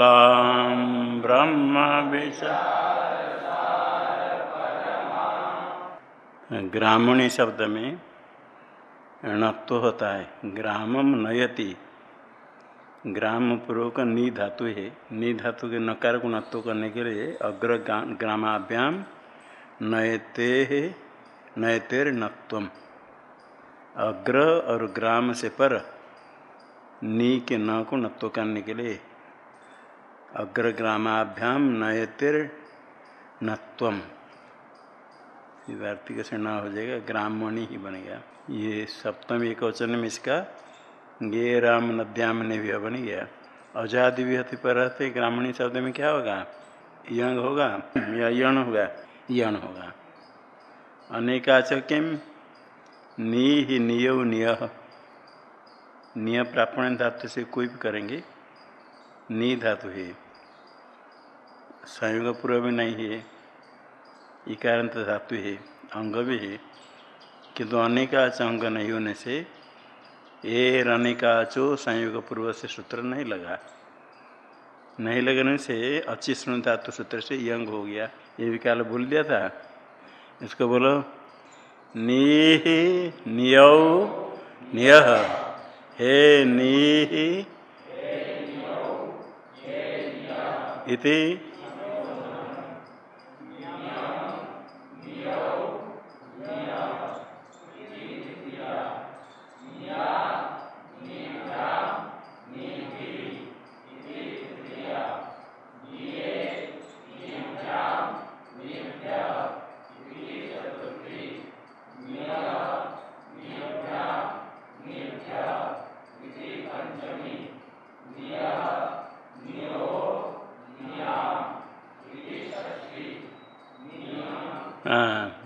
ब्रह्म ग्रामणी शब्द में णत्व होता है, ग्रामम नयति। ग्राम पूर्वक नी धातु है, नी धातु के नकार को नत्व करने के लिए अग्र ग्रामाभ्याम नयते है, नयतेर नत्व अग्र और ग्राम से पर नी के न को नत्व करने के लिए अग्रग्रामाभ्याम नयतिर नत्वम वार्तिक से न हो जाएगा ग्रामणी ही बनेगा ये सप्तम एक वचन में इसका गे राम नद्याम ने भी बन गया। अजादि विहति पर रहते ग्रामणी शब्द में क्या होगा? यंग होगा या यण होगा? यण होगा। अनेकाच किम नी ही निय। निय निय प्रापण धातु से कोई भी करेंगे। नी धातु है। संयोग पूर्व भी नहीं है इकारांत धातु है, अंग भी है, किंतु अनेकाच अंग नहीं होने से ए अनेकाचो संयोग पूर्व से सूत्र नहीं लगा। नहीं लगने से अच्छी सुन धातु सूत्र से यंग हो गया। ये भी काल भूल दिया था। इसको बोलो, नीह निय निय, हे नी इति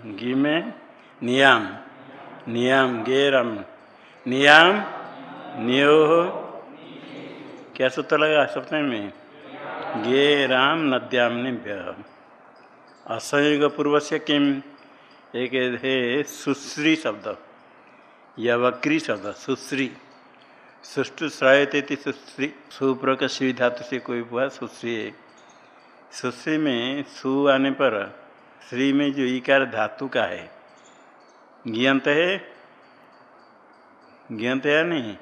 घी में नियाम नियाम गेरम नियाम नियो क्या सूत्र लगा? सप्तम में गे राम नद्याम निभ्य असंयोग पूर्व से किम? एक है सुश्री शब्द। या वक्री शब्द, सुश्री। सुष्टु श्रायते सुश्री। सुप्रक श्री धातु से कोई हुआ? सुश्री। सुश्री में सु आने पर, श्री में जो इकार धातु का है, ज्ञंत है? ज्ञंत है। नहीं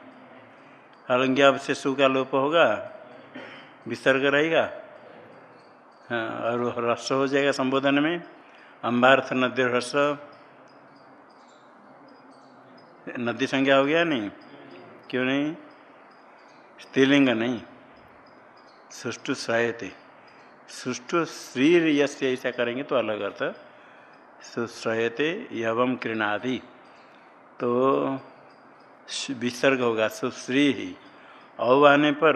हलंग्या से सु का लोप होगा विसर्ग रहेगा हाँ और रस हो जाएगा संबोधन में। अम्बार्थ नदी रस नदी संज्ञा हो गया नहीं? क्यों नहीं? स्त्रीलिंग नहीं। सुष्टु श्रायते। सुष्टु श्री यस्य ऐसा करेंगे तो अलग अर्थ। सुश्रयते यवम कृणादि। तो विसर्ग होगा, सुश्री ही। औ आने पर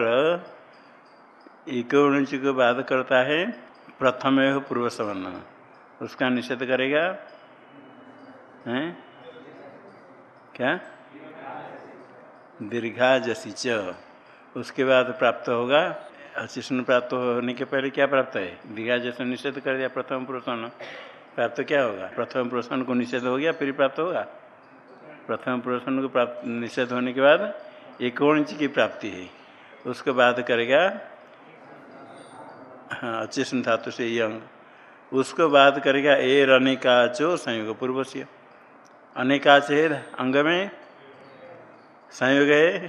इकोणुच को बात करता है, प्रथम है पूर्व सवर्ण उसका निषेध करेगा। हैं? क्या? दीर्घा जसी च। उसके बाद प्राप्त होगा। अशिष्ण प्राप्त होने के पहले क्या प्राप्त है? दीघा जैसे निषेध कर दिया, प्रथम पुरुषण प्राप्त क्या होगा? प्रथम पुरुषण को निषेध हो गया, फिर प्राप्त होगा? प्रथम पुरुषण को प्राप्त, निषेध होने के बाद एक की प्राप्ति है। उसके बाद करेगा हाँ अचिष्ण धातु से यंग। उसको बाद करेगा ए अनेकाचो संयोग पूर्व से अनेकाच है अंग में, संयोग है,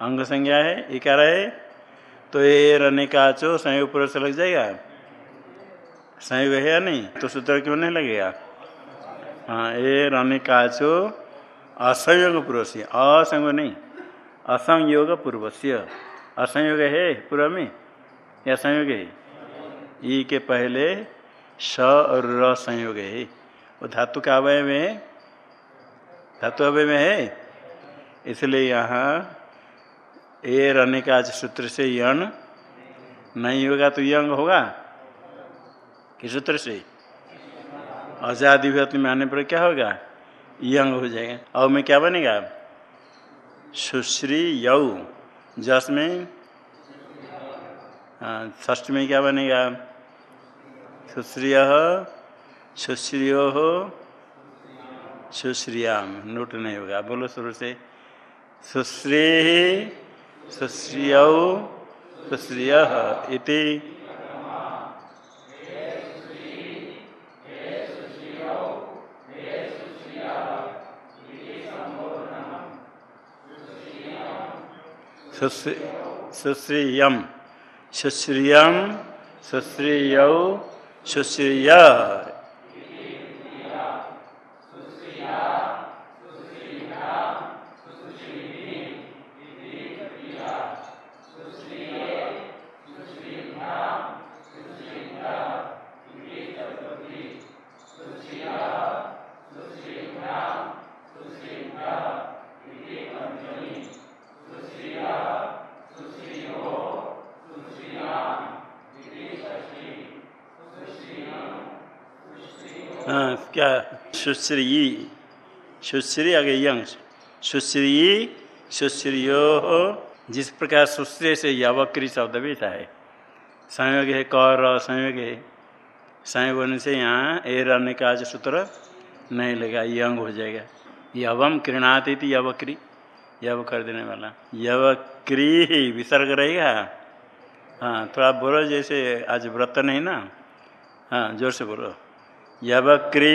अंग संज्ञा है, इकार है। तो ए रहने का संयोग पूर्व से लग जाएगा। संयोग है या नहीं? तो सूत्र क्यों नहीं लगेगा? हाँ रहने का असंयोग पूर्व से असंग नहीं, असंयोग पूर्व से असंयोग है पूर्व में या संयोग है। ई के पहले स और र संयोग है। वो धातु का अवय में धातु अवय में है? इसलिए यहाँ ए रहने का सूत्र से यण नहीं होगा तो यंग होगा? किस सूत्र से? आज़ादी विभूति में आने पर क्या होगा? यंग हो जाएगा। और में क्या बनेगा? सुश्री यौ। जस में? ष्ठ में क्या बनेगा? सुश्रिय, सुश्रियो हो सुश्रियाम नोट नहीं होगा। बोलो शुरू से। सुश्री, सुश्रिय सुश्रिय इति। सुश्रियम सुश्रियम सुश्रिय सुश्रिय क्या सुश्री सुश्री आगे यंग सुश्री सुश्रियो जिस प्रकार सुश्री से यवक्री शब्द भी था है संयोग है कर संयोग है संयोग होने से यहाँ ए रहने का जो सूत्र नहीं लगा यंग हो जाएगा यवम कृणाती थी यवक्री यव कर देने वाला यवक्री ही विसर्ग रहेगा हाँ थोड़ा बोलो जैसे आज व्रत नहीं ना हाँ ज़ोर से बोलो यवक्री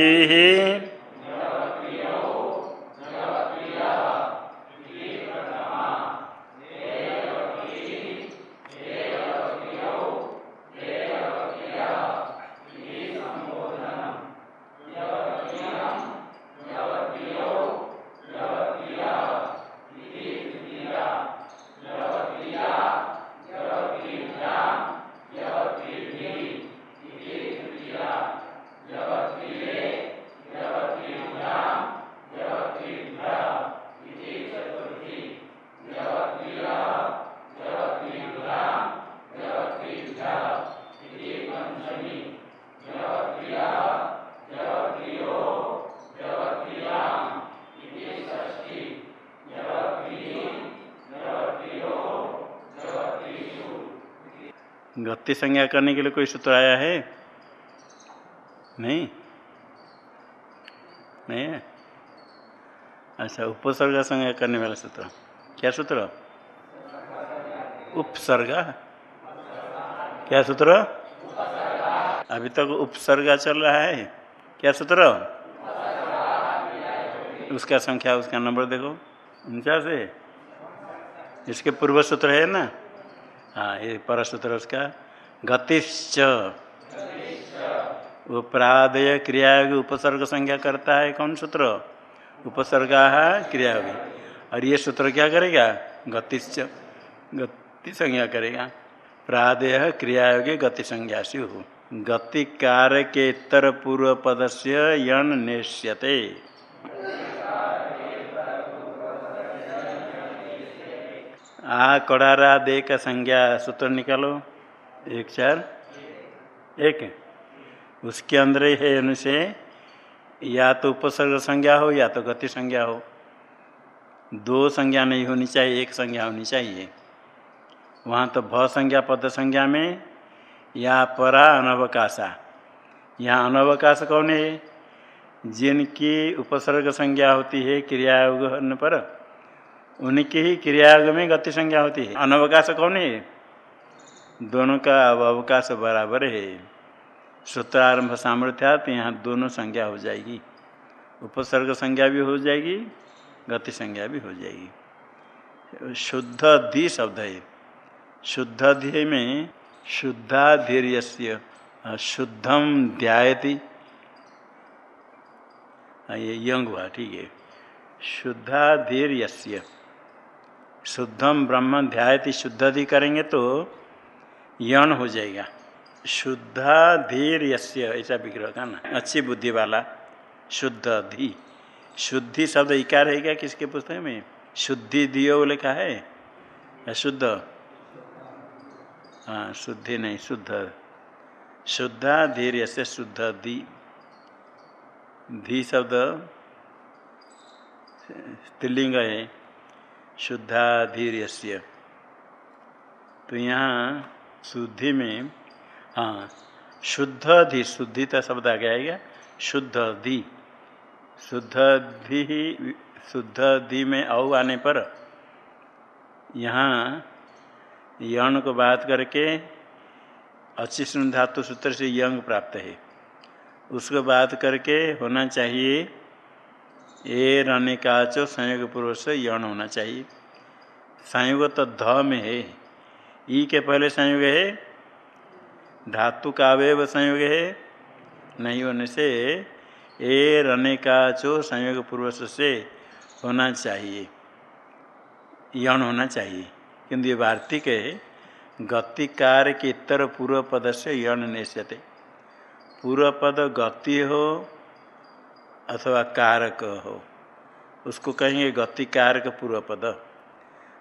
गति संज्ञा करने के लिए कोई सूत्र आया है? नहीं? नहीं अच्छा उपसर्ग संज्ञा करने वाला सूत्र। क्या सूत्र? उपसर्ग। क्या सूत्र? अभी तक उपसर्ग चल रहा है। क्या सूत्र? उसका संख्या, उसका नंबर देखो। उनचास है। इसके पूर्व सूत्र है ना? हाँ ये परसूत्र उसका। गतिश्च। वो प्रादय क्रिया उपसर्ग संज्ञा करता है कौन सूत्र? उपसर्ग क्रिया और ये सूत्र क्या करेगा? गतिश्च। गति संज्ञा करेगा। प्रादय क्रियायोगी गति संज्ञा से हो गति कार्य के उत्तर पूर्व पद से यण नेश्यते आ कड़ारा दे का संज्ञा सूत्र निकालो। एक चार? एक उसके अंदर है उनसे या तो उपसर्ग संज्ञा हो, या तो गति संज्ञा हो। दो संज्ञा नहीं होनी चाहिए, एक संज्ञा होनी चाहिए। वहाँ तो भ संज्ञा, पद संज्ञा में, या परा अनवकाशा। यहाँ अनवकाश कौन है? जिनकी उपसर्ग संज्ञा होती है क्रियायोग पर, उनकी ही क्रियायोग में गति संज्ञा होती है। अनवकाश कौन है? दोनों का अवकाश बराबर है। सूत्रारंभ सामर्थ्या यहाँ दोनों संज्ञा हो जाएगी। उपसर्ग संज्ञा भी हो जाएगी, गति संज्ञा भी हो जाएगी। शुद्ध धी शब्द है। शुद्ध ध्यय में शुद्धाधीर्य शुद्धम ध्यायती। ये यंग हुआ, ठीक है। शुद्धाधीर्य शुद्धम ब्रह्म ध्यायति, शुद्धाधि करेंगे तो यण हो जाएगा। शुद्धाधीर यस्य ऐसा विग्रह का ना, अच्छी बुद्धि वाला शुद्ध धी शुद्धि शब्द इकार है क्या किसके पुस्तक में? शुद्धि दियो लिखा है? अशुद्ध? हाँ शुद्धि नहीं, शुद्ध। शुद्धा धीर से शुद्ध धी धी शब्द स्त्रीलिंग है। शुद्धाधीर्य तो यहाँ शुद्धि में हाँ शुद्ध धी शुद्धिता शब्द आ गया शुद्ध धी शुद्ध धी शुद्ध धी में औ आने पर यहाँ यण को बात करके अचिष्ण धातु सूत्र से यंग प्राप्त है। उसको बात करके होना चाहिए, ए रहने का चो संयोग पूर्व से यण होना चाहिए। संयोग तो ध में है। ई के पहले संयोग है, धातु का अवयव संयोग है, नहीं होने से ए रने का चो संयोग पूर्व से होना चाहिए यण होना चाहिए। किंतु ये वार्तिक है गतिकार के इतर पूर्व पद से यण निश्चते पूर्व पद गति हो अथवा कारक हो, उसको कहेंगे गति कारक पूर्व पद।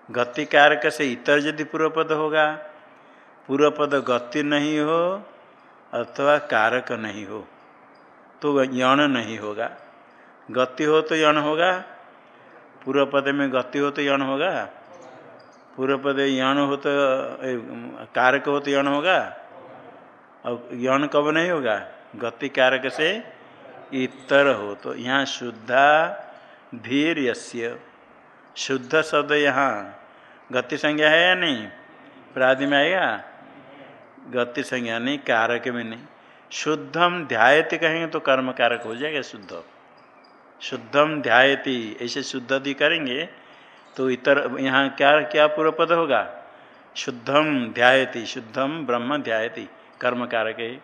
गति कारक से इतर यदि पूर्व पद होगा पूर्व पद गति नहीं हो अथवा कारक नहीं हो तो यण नहीं होगा। गति हो तो यण होगा पूर्व पद में गति हो तो यण होगा पूर्व पद यण हो तो कारक हो तो यण होगा और यण कब नहीं होगा? गति कारक से इतर हो तो यहाँ शुद्धा धीर यस्य शुद्ध शब्द यहाँ। गति संज्ञा है या नहीं? प्रादि में आएगा? गति संज्ञा नहीं, कारक में नहीं। शुद्धम ध्यायति कहेंगे तो कर्म कारक हो जाएगा शुद्ध। शुद्धम ध्यायति, ऐसे शुद्ध दी करेंगे तो इतर, यहाँ क्या क्या पूर्व पद होगा? शुद्धम ध्यायति, शुद्धम ब्रह्म ध्यायति, कर्म कारक है।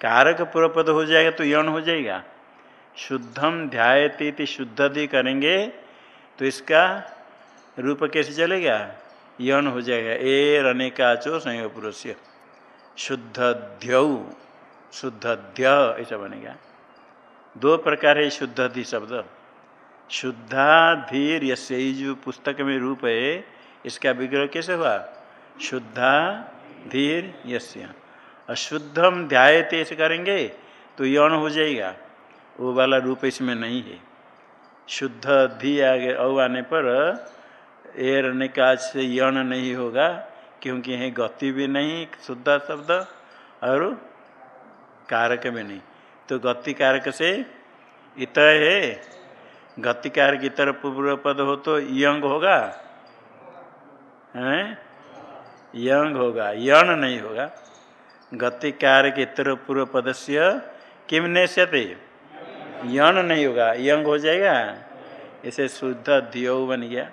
कारक पूर्व पद हो जाएगा तो यौन हो जाएगा। शुद्धम ध्यायती शुद्ध दी करेंगे तो इसका रूप कैसे चलेगा? यौन हो जाएगा। ए रने का चो संयोग पुरुष शुद्ध ध्यौ शुद्ध ध्य ऐसा बनेगा। दो प्रकार है शुद्ध धी शब्द। शुद्धा धीर यसे जो पुस्तक में रूप है, इसका विग्रह कैसे हुआ? शुद्धा धीर यस्य। अशुद्धम ध्यायते ऐसे करेंगे तो यौन हो जाएगा। वो वाला रूप इसमें नहीं है। शुद्ध धी आगे औ आने पर एर निकाज से यौन नहीं होगा, क्योंकि यह गति भी नहीं, शुद्ध शब्द, और कारक में नहीं। तो गति कारक से इत है। गति कारक इतर पूर्व पद हो तो यंग होगा। हैं? यंग होगा यण नहीं होगा। गति के इतर पूर्व पद से किम नेश्यते यण नहीं होगा, यंग हो जाएगा। इसे शुद्ध धियो बन गया।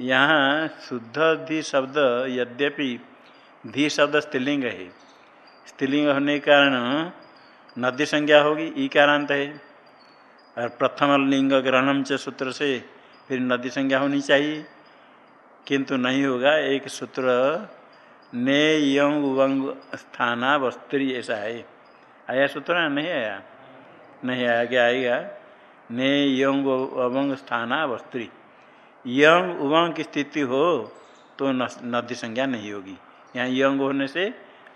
यहाँ शुद्ध धी शब्द यद्यपि धी शब्द स्त्रीलिंग है। स्त्रीलिंग होने के कारण नदी संज्ञा होगी, ई कारांत है। और प्रथम लिंग ग्रहणम च सूत्र से फिर नदी संज्ञा होनी चाहिए। किंतु नहीं होगा, एक सूत्र ने यंग वंग स्थाना वस्त्री ऐसा है। आया सूत्र नहीं आया? नहीं क्या आएगा। ने यंग अवंग स्थाना वस्त्री। यंग उवंग की स्थिति हो तो नदी संज्ञा नहीं होगी। यहाँ यंग होने से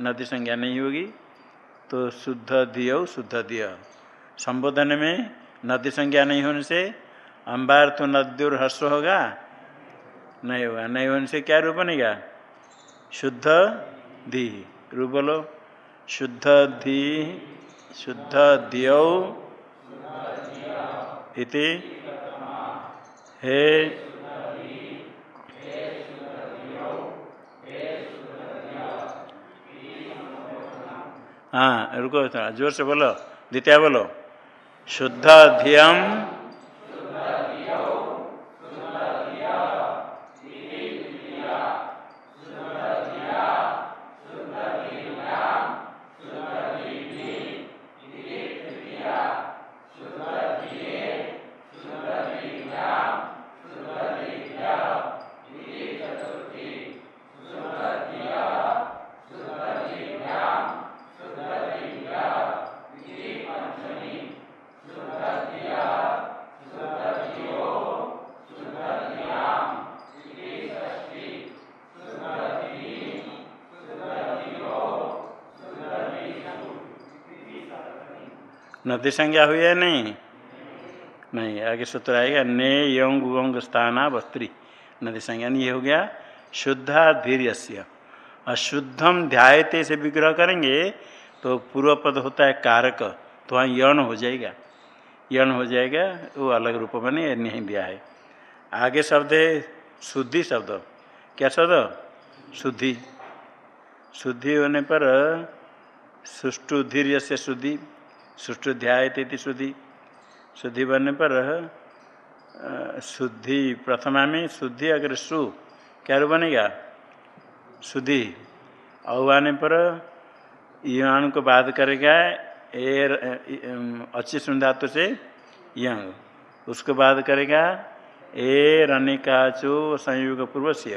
नदी संज्ञा नहीं होगी। तो शुद्ध दिय शुद्ध दिय संबोधन में नदी संज्ञा नहीं होने से अंबार तो नद्युर हर्ष होगा। नहीं होगा। नहीं होने से क्या रूप बनेगा? शुद्ध धी रू बोलो। शुद्ध धी शुद्ध दियौ। इति हे हाँ रुको थोड़ा ज़ोर से बोलो। द्वितीय बोलो। शुद्ध धियम नदी संज्ञा हुई है नहीं? नहीं, आगे सूत्र आएगा, ने यंग वंग स्थाना वस्त्री। नदी संज्ञा नहीं हो गया शुद्धा धीर्य अशुद्धम ध्यायते से विग्रह करेंगे तो पूर्व पद होता है कारक तो वहाँ यण हो जाएगा। यण हो जाएगा, वो अलग रूप में नहीं नहीं दिया है। आगे शब्द है शुद्धि शब्द। क्या शब्द? शुद्धि। शुद्धि होने पर सुष्टु धीर्य से शुद्धि। सुष्टु ध्याय शुद्धि शुद्धि बनने पर शुद्धि। प्रथमा में शुद्धि अगर सु, क्या रू बनेगा? शुद्धि। औ आने पर युवान को बाध करेगा एर अच्छी सुंधातु से यंग उसको बाध करेगा, ए, रनिकाचो संयोग पूर्व से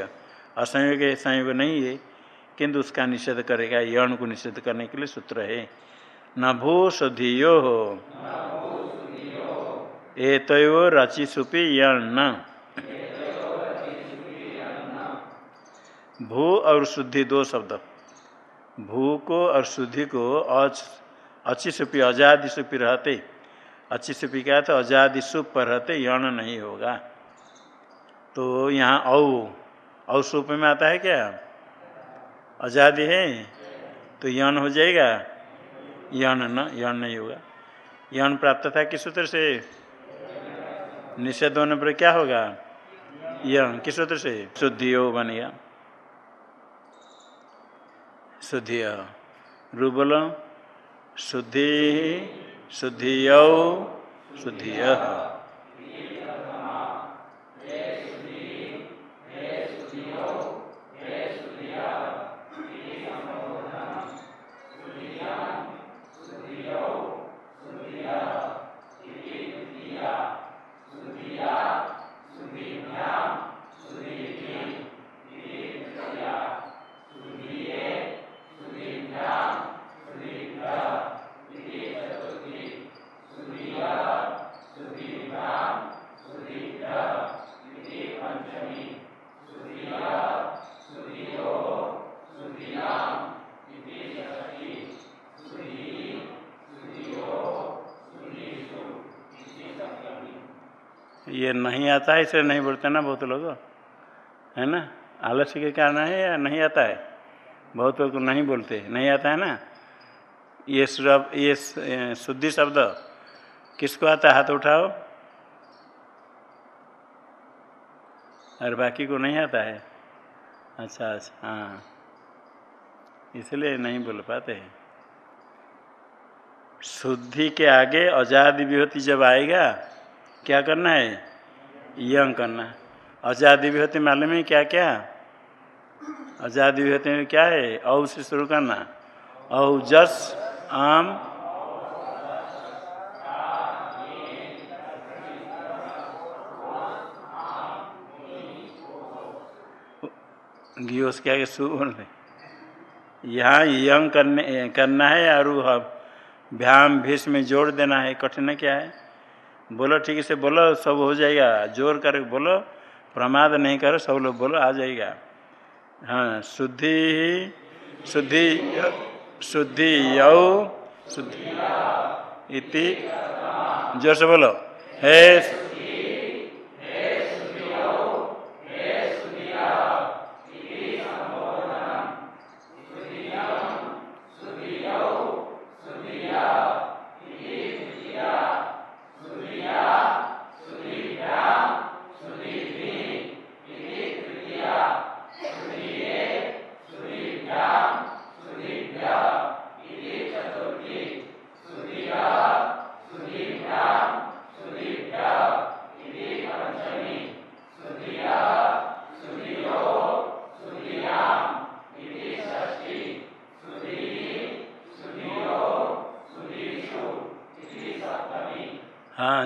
असंयोग संयोग नहीं है, किंतु उसका निषेध करेगा यण को निषेध करने के लिए सूत्र है। न भू शुद्धियो एतयो रचि सुपी यण भू और शुद्धि, दो शब्द। भू को और शुद्धि को अच अच्छी सुपी अजादि सुपी रहते। अच्छी सुपी क्या तो अजादि सुप पर रहते यण नहीं होगा। तो यहाँ औ औ सुप में आता है क्या? आज़ादी है? तो यौन हो जाएगा। यौन न यण नहीं होगा। यण प्राप्त था किस सूत्र से? निषेध होने पर क्या होगा? यण किस सूत्र से? शुद्धि बनेगा शुद्धि रू बोलो शुद्धि शुद्धि शुद्धि आता है, इसलिए नहीं बोलते ना बहुत लोग। है ना? आलस्य के कारण है या नहीं आता है? बहुत लोग नहीं बोलते। नहीं आता है ना? ये शब्द, ये शुद्धि शब्द। किसको आता है? हाथ उठाओ। और बाकी को नहीं आता है। अच्छा अच्छा हाँ। इसलिए नहीं बोल पाते हैं। शुद्धि के आगे आज़ादी विभूति जब आएगा, क्या करना है? यंग करना आज़ादी विभूति मालूम है क्या क्या? आज़ादी विभूति में क्या है? औ से शुरू करना औ, जस, आम। गियोस क्या सु बोलते यहाँ यंग करने, करना है और भ्याम भीष में जोड़ देना है। कठिन क्या है? बोलो, ठीक से बोलो, सब हो जाएगा। ज़ोर कर बोलो, प्रमाद नहीं करो, सब लोग बोलो, आ जाएगा। हाँ शुद्धि शुद्धि शुद्धि यौ, शुद्धि इति, ज़ोर से बोलो। है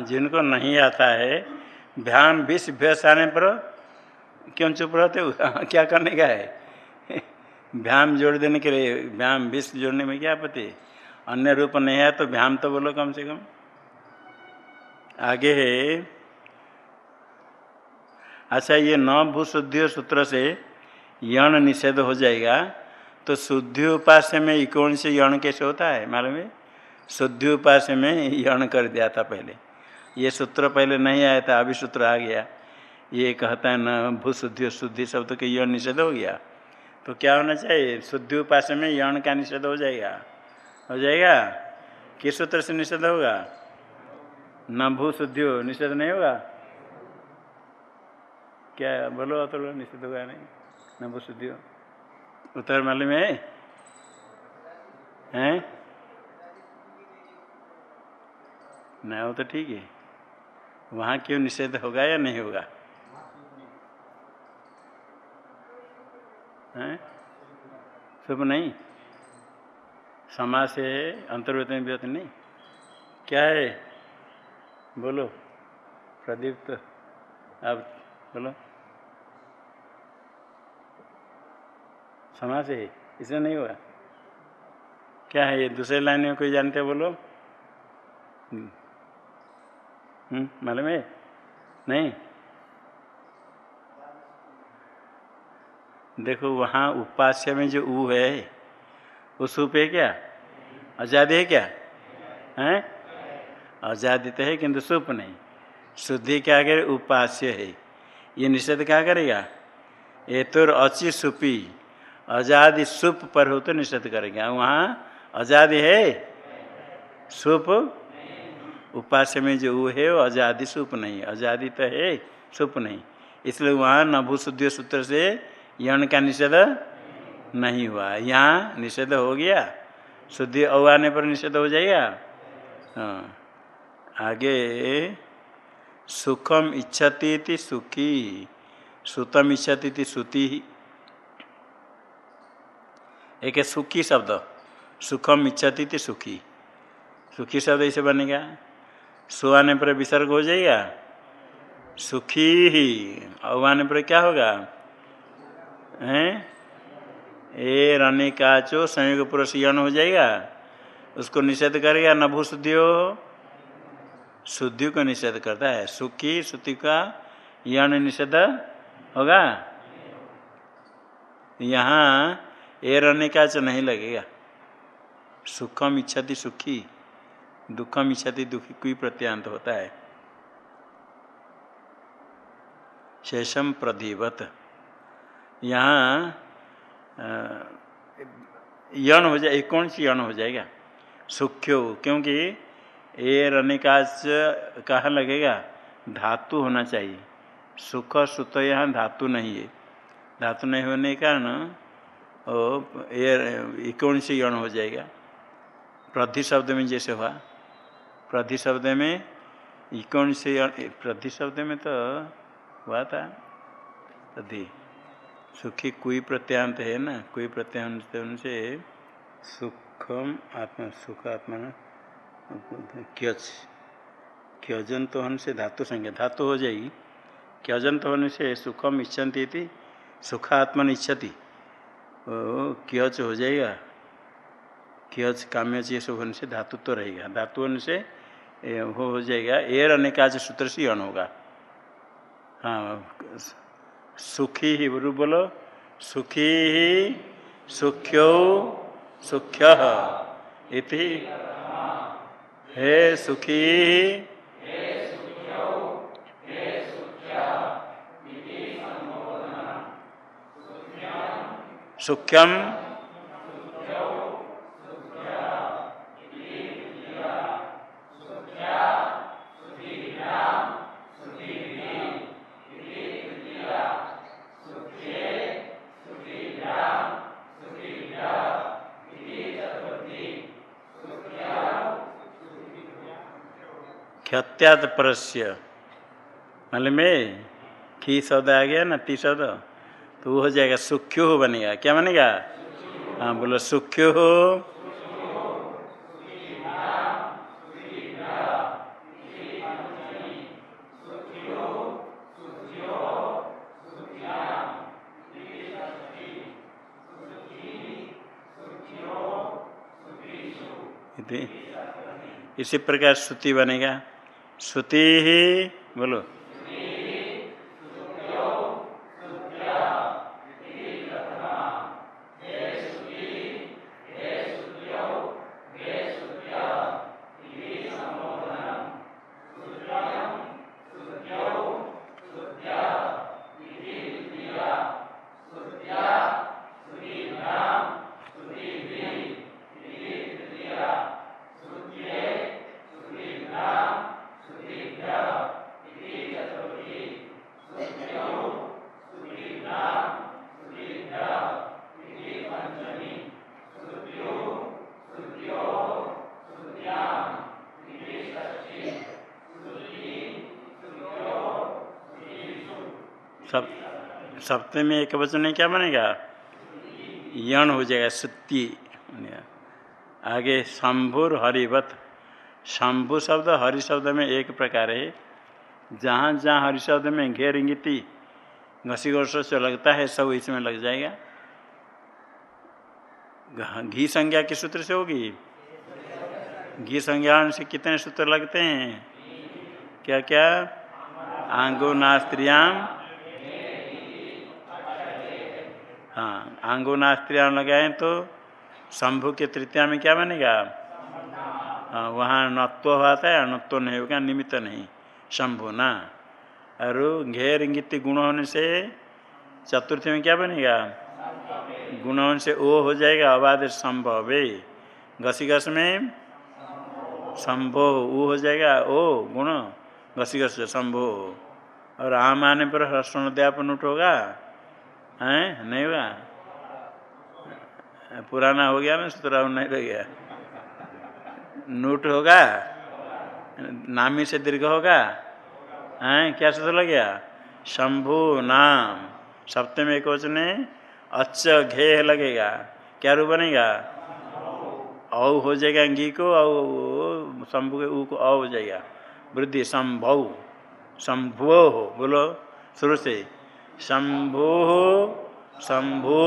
जिनको नहीं आता है, भ्याम विष भ्यस आने पर क्यों चुप रहते क्या करने का है? भ्याम जोड़ देने के लिए, भ्याम विष जोड़ने में क्या पति? अन्य रूप नहीं है तो भ्याम तो बोलो कम से कम। आगे है अच्छा ये नौ भूशुद्धि सूत्र से यण निषेध हो जाएगा। तो शुद्धि उपास्य में इकोण से यण कैसे होता है? मालूम है? शुद्धि उपास्य में यण कर दिया था पहले। ये सूत्र पहले नहीं आया था, अभी सूत्र आ गया। ये कहता है, न भूशुद्धि शुद्धि शब्द के यौन निषेध हो गया। तो क्या होना चाहिए? शुद्धि उपास में यौन का निषेध हो जाएगा। हो जाएगा? किस सूत्र से निषेध होगा? न भू शुद्धि हो निषेध नहीं होगा? क्या बोलो तो निषेध होगा नहीं? न भू शुद्धि हो उत्तर मालूम है? हैं? नहीं वो तो ठीक है। वहाँ क्यों निषेध होगा या नहीं होगा? हैं? शुभ नहीं। समाज से अंतर्गत में व्यक्त नहीं। क्या है? बोलो। प्रदीप तो आप बोलो। समाज है इसे नहीं हुआ क्या है? ये दूसरे लाइन में कोई जानते बोलो मालूम है? नहीं। देखो, वहाँ उपास्य में जो ऊ है वो सुप है क्या? आज़ादी है क्या? है? आज़ादी तो है किंतु सुप नहीं। शुद्धि क्या करे उपास्य है। ये निषेध क्या करेगा? ये तो अचि सुपी। आज़ादी सुप पर हो तो निषेध करेगा। वहाँ आज़ादी है? सुप उपास्य में जो वो है वो आज़ादी सुप नहीं, आज़ादी तो है सुप नहीं। इसलिए वहाँ नभूशुद्ध सूत्र से यण का निषेध नहीं हुआ। यहाँ निषेध हो गया, शुद्धि औ आने पर निषेध हो जाएगा। हाँ आगे, सुखम इच्छती सुखी, सुतम इच्छती सुति। एक सुखी शब्द, सुखम इच्छती सुखी। सुखी शब्द ऐसे बनेगा। सुहाने पर विसर्ग हो जाएगा? सुखी ही। औवाने पर क्या होगा? हैं? ए, रने का चो संयोग पुरुष यण हो जाएगा? उसको निषेध करेगा, नभू शुद्धियो शुद्धि को निषेध करता है। सुखी श्रुति का यण निषेध होगा? यहाँ ए रहने का चो नहीं लगेगा। सुखम इच्छति सुखी। दुखम इच्छति दुखी कोई प्रत्यांत होता है। शेषम प्रधिवत यहाँ यण हो जाए कौन सी यण हो जाएगा। सुख्यो, क्योंकि ए रनिकाच कहाँ लगेगा? धातु होना चाहिए। सुख सुत यहाँ धातु नहीं है। धातु नहीं होने के कारण ये कौन सी यण हो जाएगा। प्रधि शब्द में जैसे हुआ। प्रधि शब्द में कौन से प्रधि शब्द में तो हुआ था प्रधि सुखी कोई प्रत्यांत है ना, कोई प्रत्यांत उनसे सुखम आत्मा, सुख आत्मा क्यच, क्यजन तो होने से धातु संज्ञा, धातु हो जाएगी। क्यजन तो होने से सुखम इच्छन्ति थी सुखात्मन इच्छति क्यच हो जाएगा। क्यच काम्य ये सबसे धातु तो रहेगा। धातु से हो जाएगा। एर अनेकाच सूत्र से अन होगा। हाँ सुखी ही गुरु बोलो सुखी ही सुख्यो सुख्य। इति। हे सुखी सुख्यम क्षत्यात परस्य मतलब में खी शब्द आ गया ना? ती शब्द? तो हो जाएगा सुख्यो हो बनेगा। क्या बनेगा? हाँ बोलो, सुख्यो। हो इसी प्रकार श्रुति बनेगा। श्रुति ही बोलो। सप्तमी एक वचन क्या बनेगा? यण हो जाएगा सत्य आगे शंभुर हरिवत। शंभु शब्द हरि शब्द में एक प्रकार है। जहाँ जहाँ हरि शब्द में घेर इंगिति, घसी वर्ष से लगता है, सब इसमें लग जाएगा। घी संज्ञा के सूत्र से होगी? घी संज्ञान से कितने सूत्र लगते हैं? क्या क्या आंगो नास्त्रियाम हाँ आंगो नास्त्रियाम लगाए तो शंभु के तृतीया में क्या बनेगा? हाँ वहाँ नत्व होता है नत्व नहीं होगा निमित्त नहीं शंभु ना। और घेर इंगित गुण होने से चतुर्थी में क्या बनेगा? गुण होने से ओ हो जाएगा अबाध संभव। घसी घस में संभव वो हो जाएगा ओ गुण घसी घस संभव और आम आने पर हर्षण अध्यापन उठ होगा है? नहीं होगा पुराना हो गया ना सुतरा नहीं रह गया। नोट होगा? नामी से दीर्घ होगा? हैं? क्या सूत्र लग गया? शंभु नाम। सप्तम एक वचन अच्छ घे लगेगा। क्या रूप बनेगा? औ हो जाएगा घी को, औ शंभु के ऊ को औ हो जाएगा। वृद्धि संभव शंभु हो, बोलो, शुरू से। शंभु शंभु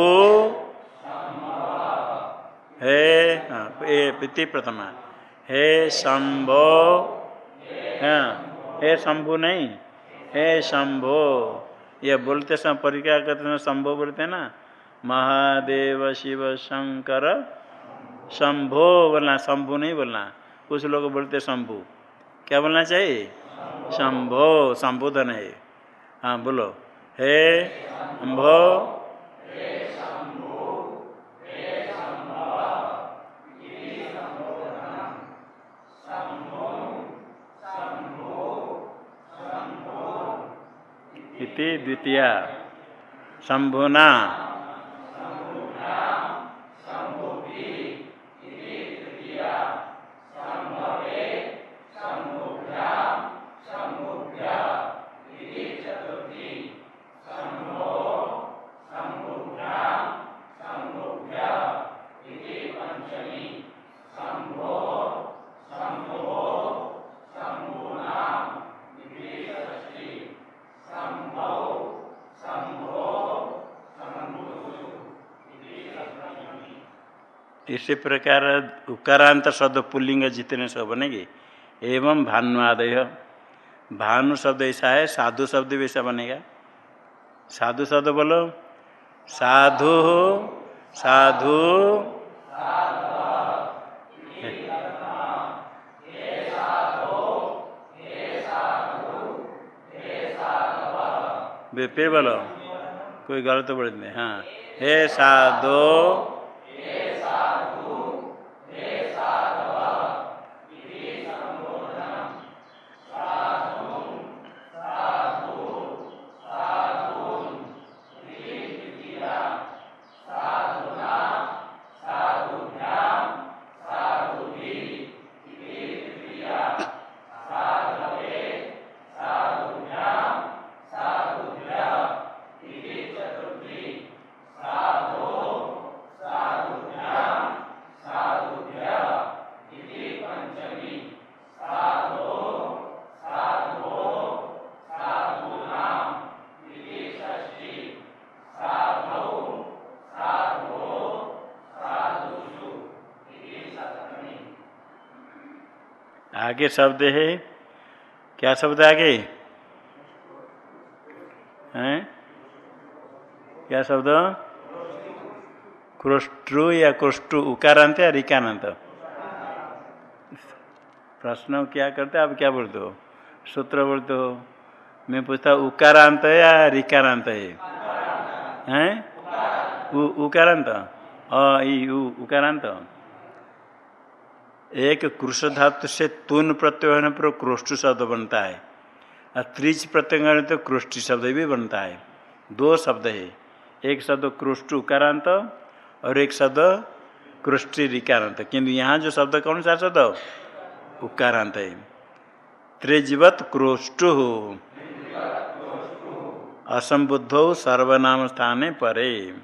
हे हाँ प्रीति प्रथमा हे। शंभो हाँ हे शंभु नहीं, हे शंभो। ये बोलते समय परिक्रिया करते हैं शंभो बोलते ना? महादेव, शिव, शंकर, शंभो बोलना, शंभु नहीं बोलना। कुछ लोग बोलते शंभु। क्या बोलना चाहिए? शंभो संबोधन है। हाँ बोलो। हे अम्भो इति द्वितीया। शंभुना। इसी प्रकार उकारांत शब्द पुल्लिंग जितने सब बनेंगे। एवं भानुआदय भानु शब्द ऐसा है, साधु शब्द भी ऐसा बनेगा। साधु शब्द बोलो, साधु साधु। फिर बोलो, कोई गलत बोल दे हाँ। हे साधो आगे शब्द है। क्या शब्द आगे? हैं? क्या शब्द? क्रोष्ट्रु या क्रोष्टु। उकारांत या रिकारांत प्रश्न क्या करते आप क्या बोलते हो? सूत्र बोलते हो। मैं पूछता उकारांत या रिकारांत है? हैं उकारांत? अ उकारांत? एक कृष धातु से तुन प्रत्यय होने पर क्रोष्ट शब्द बनता है। और त्रिज प्रत्यय होने तो क्रोष्टि शब्द भी बनता है। दो शब्द है। एक शब्द क्रोष्ट उकारांत और एक शब्द क्रोष्टि रिकारांत। किंतु यहाँ जो शब्द कौन सा शब्द? उकारांत है। त्रिजवत क्रोष्टु। असंबुद्धो सर्वनाम स्थाने परे।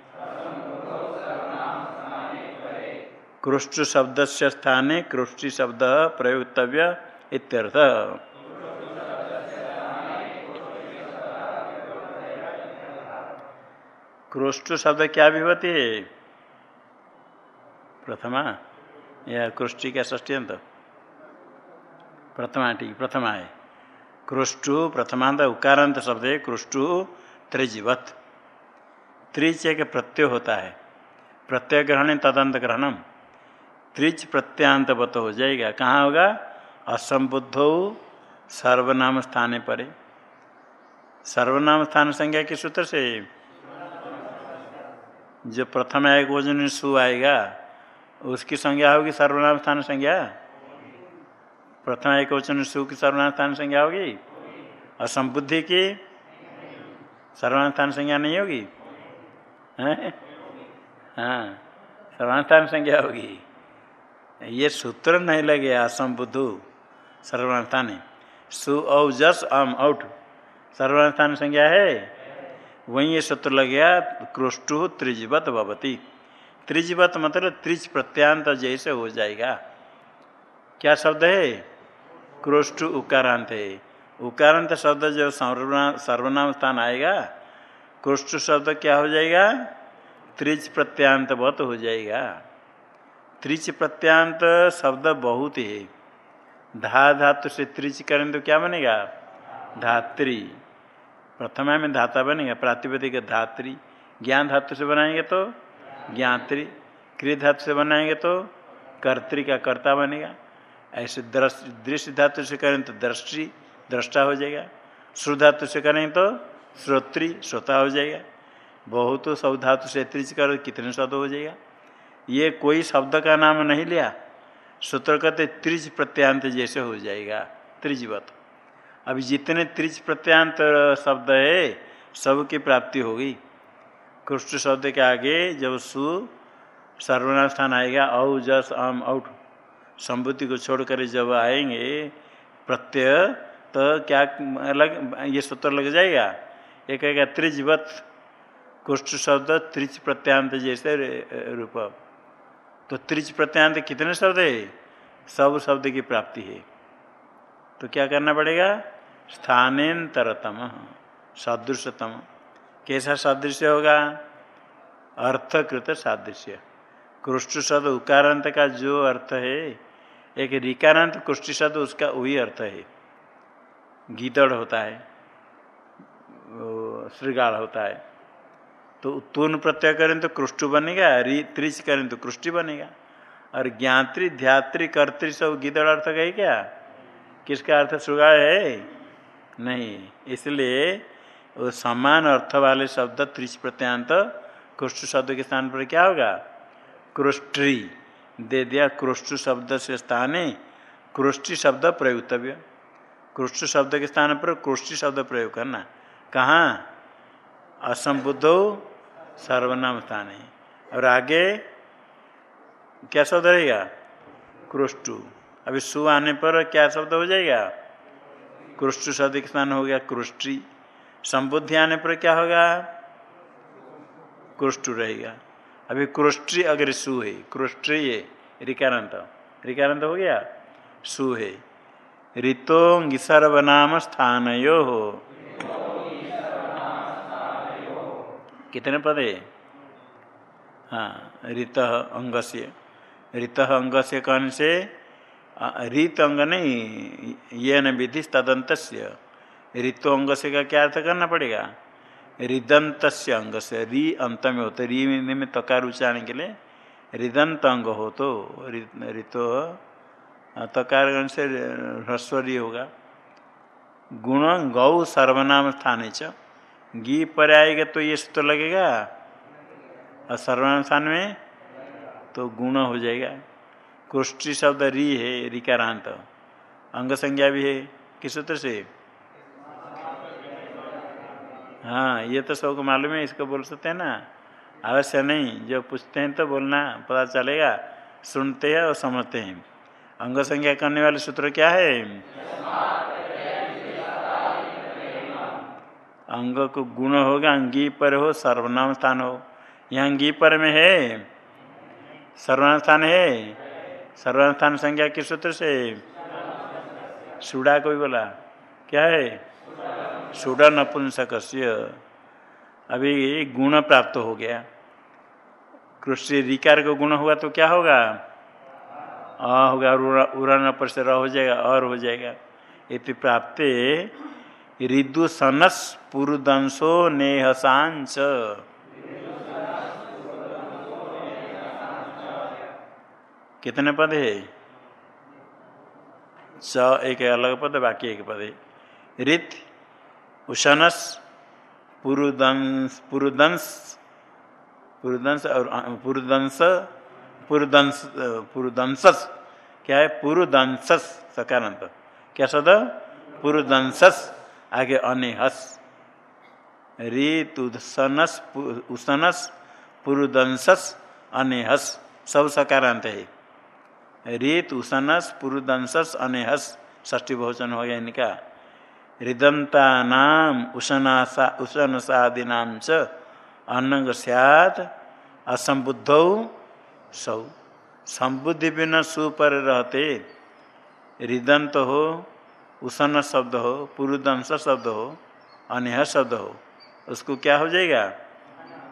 कृष्ण शब्द से स्थाने कृष्टि शब्द प्रयोक्तव्य इत्यर्थ। कृष्ण शब्द क्या विभूति? है प्रथमा? या कृष्टि का षष्ट्यंत प्रथमा ठीक, प्रथमा है। कृष्टु प्रथमांत उकारांत शब्द है, कृष्टु त्रिजीवत। त्रिच एक प्रत्यय होता है। प्रत्यय ग्रहण, तदंत ग्रहणम। त्रिच प्रत्यांतवत हो जाएगा। कहाँ होगा? असंबुद्ध सर्वनाम स्थाने पर। सर्वनाम स्थान संज्ञा के सूत्र से जो प्रथम आएगा भोजन सु आएगा, उसकी संज्ञा होगी सर्वनाम स्थान संज्ञा। प्रथम एक वचन सु की सर्वनाम स्थान संज्ञा होगी। और संबुद्धि की सर्वनाम स्थान संज्ञा नहीं होगी? हाँ सर्वनाम स्थान संज्ञा होगी। ये सूत्र नहीं लगे असंबुद्धु सर्वनाम स्थान सु औ जस अम आउट सर्वनाम स्थान संज्ञा है? वहीं ये सूत्र लग गया, क्रोष्टु त्रिजवत भवती। त्रिजीवत मतलब त्रिज प्रत्यांत जैसे हो जाएगा। क्या शब्द है? क्रोष्टु उकारांत है। उकारांत शब्द जो सर्वनाम स्थान आएगा, क्रोष्टु शब्द क्या हो जाएगा? त्रिज प्रत्यांत बहुत हो जाएगा। त्रिज प्रत्यांत शब्द बहुत है। धा धातु से त्रिज करें तो क्या बनेगा? धात्री। प्रथमा में धाता बनेगा, प्रातिपदिक धात्री। ज्ञान धातु से बनाएँगे तो ज्ञात्री। कृ धातु से बनाएँगे तो कर्त्री का कर्ता बनेगा। ऐसे दृश्य धातु से करें तो दृष्टि, दृष्टा हो जाएगा। श्रुधातु से करें तो श्रोत्री, श्रोता हो जाएगा। बहुत सब धातु से त्रिज करो, कितने शब्द हो जाएगा? ये कोई शब्द का नाम नहीं लिया। सूत्र कहते त्रिज प्रत्यांत जैसे हो जाएगा, त्रिजवत। अभी जितने त्रिज प्रत्यांत शब्द है, सबकी प्राप्ति होगी कृष्ण शब्द के आगे जब सु सर्वनाम स्थान आएगा, औ, जस, अम आउट संबुद्धि को छोड़कर जब आएँगे, प्रत्यय तो क्या लग, ये सूत्र लग जाएगा? एक कहेगा त्रिजवत। कुष्ठ शब्द त्रिज प्रत्यांत जैसे रूप। तो त्रिज प्रत्यांत कितने शब्द है? सब शब्द की प्राप्ति है। तो क्या करना पड़ेगा? स्थानेंतरतम सदृशतम कैसा सादृश्य होगा? अर्थकृत सादृश्य। कृष्ण शब्द उकारांत का जो अर्थ है, एक रिकारांत कृष्ण शब्द, उसका वही अर्थ है। गीदड़ होता है श्रृगाल होता है। तो तुन प्रत्यय करें तो कृष्ण बनेगा त्रिच करें तो कृष्टि बनेगा। और ज्ञात्री, ध्यात्री कर्तृ सब गिदड़ अर्थ गए क्या? किसका अर्थ? श्रृगाल है? नहीं। इसलिए वो समान अर्थ वाले शब्द त्रिच प्रत्यांत कृष्ण शब्द के स्थान पर क्या होगा? कृष्टि। दे दिया कृष्ण शब्द से स्थान है कृष्टि शब्द प्रयुक्तव्य। कृष्ण शब्द के स्थान पर कृष्टि शब्द प्रयोग करना। कहाँ? असंबुद्धो सर्वनाम स्थान है और आगे, क्या शब्द रहेगा? कृष्टु अभी सु आने पर क्या शब्द हो जाएगा? कृष्ण शब्द के स्थान हो गया कृष्टि संबुद्धि आने पर क्या होगा? कृष्टु रहेगा। अभी कृष्टि अगर सु है कृष्टि है रिकारांत रिकारांत हो गया? सु है। ऋतोंग सर्वनाम स्थान यो हो कितने पद है? हाँ ऋत अंग से। ऋत अंग से कहने से? रीत अंग नहीं, ये न विधि तदंत ऋतु अंग से का क्या अर्थ करना पड़ेगा? रिदंत अंग से। री अंत में होते, री में तकार उच्चारण के लिए रिदंत अंग हो तो ऋतु तकार से? ह्रस्वरी होगा। गुण, गौ, सर्वनाम स्थान च। गी पर आएगा तो ये सूत्र लगेगा। और सर्वनाम स्थान में तो गुण हो जाएगा। कुष्टि शब्द री है, रिकारांत। अंग संज्ञा भी है। किस सूत्र से? हाँ ये तो सबको मालूम है, इसको बोल सकते हैं ना। अवश्य नहीं, जो पूछते हैं तो बोलना, पता चलेगा। सुनते हैं और समझते हैं। अंग संज्ञा करने वाले सूत्र क्या है? अंग को गुण होगा, अंगी पर हो सर्वनाम स्थान हो। यहाँ अंगी पर में है। सर्वनाम स्थान है। सर्वनाम स्थान संज्ञा किस सूत्र से। सुडा कोई बोला? क्या है? सुडा नपुंसक अभी गुण प्राप्त हो गया। कृषि रिकार को गुण होगा तो क्या होगा? अ होगा उड़ान पर से हो जाएगा और हो जाएगा। ये प्राप्त ऋदु सनस पुरुदंशो नेहसांच। कितने पद है? च एक अलग पद, बाकी एक पद है। रित, उशनस पुरुदंश पुरुदंश पुरुदंश और पुरुदंश पुरुदंश पुरुदंशस क्या है? पुरुदंशस सकारांत। क्या शब्द? पुरुदंशस आगे अनिहस रीतुसनस उसनस पुरुदंशस अनिहस सब सकारांत है। रीत उसनस पुरुदंशस अनिहस ष्टी बहुचन हो गया इनका। हृदंता नाम उषनासा उषनसादीना च अनंग सैद असंबुद्ध, सौ। संबुद्धि बिना सुपर रहते। हृदंत हो उसन शब्द हो, पुरुदंश शब्द हो अन्य शब्द हो, उसको क्या हो जाएगा?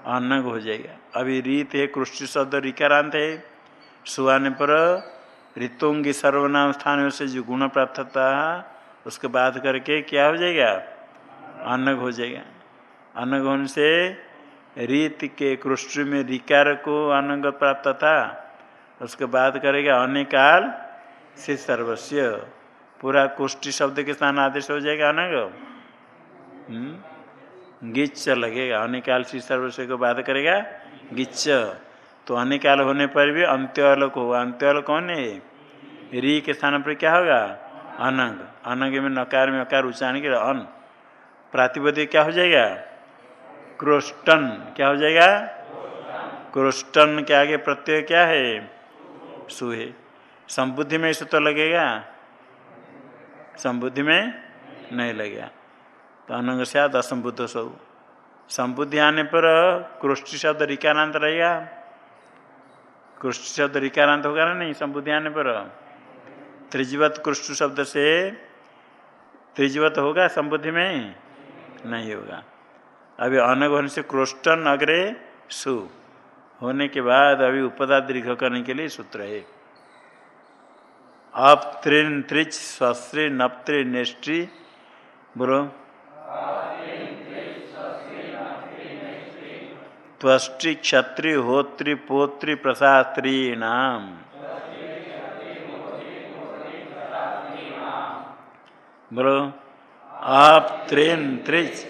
अनंग हो जाएगा। अभी रीत है कृष्ण शब्द रिकारांत है। सुहाने पर ऋतुंगी सर्वनाम स्थान से जो गुण प्राप्त होता है, उसके बाद करके क्या हो जाएगा? अनग हो जाएगा। अनग होने से रीत के कृष्ण में रिकार को अनंग प्राप्त था उसके बाद करेगा अनिकाल से सर्वस्व पूरा कुष्टि शब्द के स्थान आदेश हो जाएगा अनग हम्म? गिच्च लगेगा। अनिकाल से सर्वस्व को बात करेगा गिच्च तो अनिकाल होने पर भी अंत्यलोक होगा। अंत्यलोक कौन है? री के स्थान पर क्या होगा? अनंग। अनंग में नकार में अकार उच्चारण के अन। प्रातिपदिक क्या हो जाएगा? क्रोस्टन क्या हो जाएगा? क्रोस्टन के आगे प्रत्यय क्या है? सुहे संबुद्धि में सूत्र तो लगेगा। संबुद्धि में नहीं लगेगा। तो अनंग से असंबुद्ध सब संबुद्धि आने पर क्रोष्टि शब्द रिकारांत रहेगा। कृष्ण शब्द रिकारांत होगा ना नहीं? संबुद्धि आने पर। त्रिजीवत कृष्ण शब्द से त्रिजीवत होगा संबुद्धि में? नहीं होगा। अभी अनग होने से क्रोष्टन अग्रे सु। होने के बाद अभी उपदा दीर्घ करने के लिए सूत्र है। अब त्रिन त्रिच स्वस्त्री नप्त्री नेष्ट्री बोलो त्वष्टि क्षत्रि, होत्री, पोत्री प्रशास्त्री नाम बोलो आप त्रिन त्रिच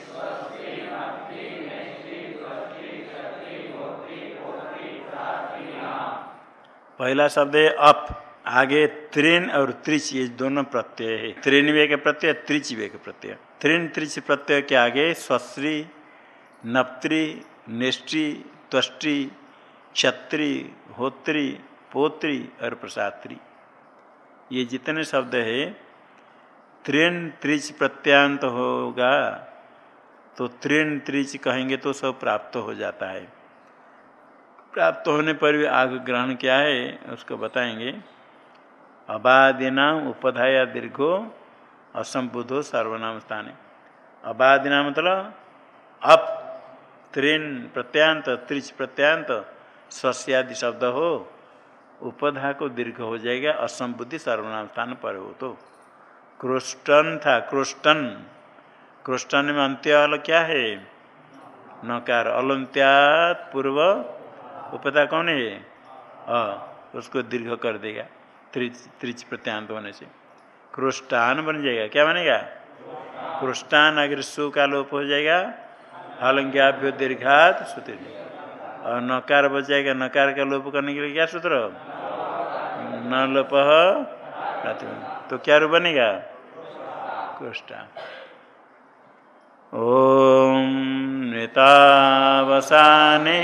पहला शब्द है अप। आगे त्रिन और त्रिच, ये दोनों प्रत्यय है। त्रिन वे के प्रत्यय त्रिच वे के प्रत्यय। त्रिन, त्रिच प्रत्यय के आगे स्वश्री नप्त्री, निष्ठी, त्वष्टि, क्षत्री, होत्री, पोत्री और प्रसात्री। ये जितने शब्द है, त्रिन, त्रिच प्रत्यांत होगा तो त्रिन, त्रिच कहेंगे तो सब प्राप्त हो जाता है। प्राप्त होने पर भी आग ग्रहण क्या है, उसको बताएँगे। अबादिना उपधाया दीर्घो असंबुद्धो सर्वनाम स्थान। अबादिना मतलब अप, त्रिन प्रत्यांत, त्रिच प्रत्यांत, सस्यादि शब्द हो उपधा को दीर्घ हो जाएगा, असंबुद्धि सर्वनाम स्थान पर हो तो। क्रोस्टन था क्रोस्टन क्रोस्टन में अंत्य क्या है? नकार। अलंत्यात पूर्व उपधा कौन है? अ, उसको दीर्घ कर देगा। त्रिच प्रत्यांत होने से क्रोष्टान बन जाएगा। क्या बनेगा? क्रोष्टान अगर सु का लोप हो जाएगा, हलंग्याभ्यो दीर्घात सूत्र और नकार बच जाएगा। नकार का लोप करने के लिए क्या सूत्र? न लोप तो क्या रूप बनेगा? क्रोष्टा ओम नेतावसाने।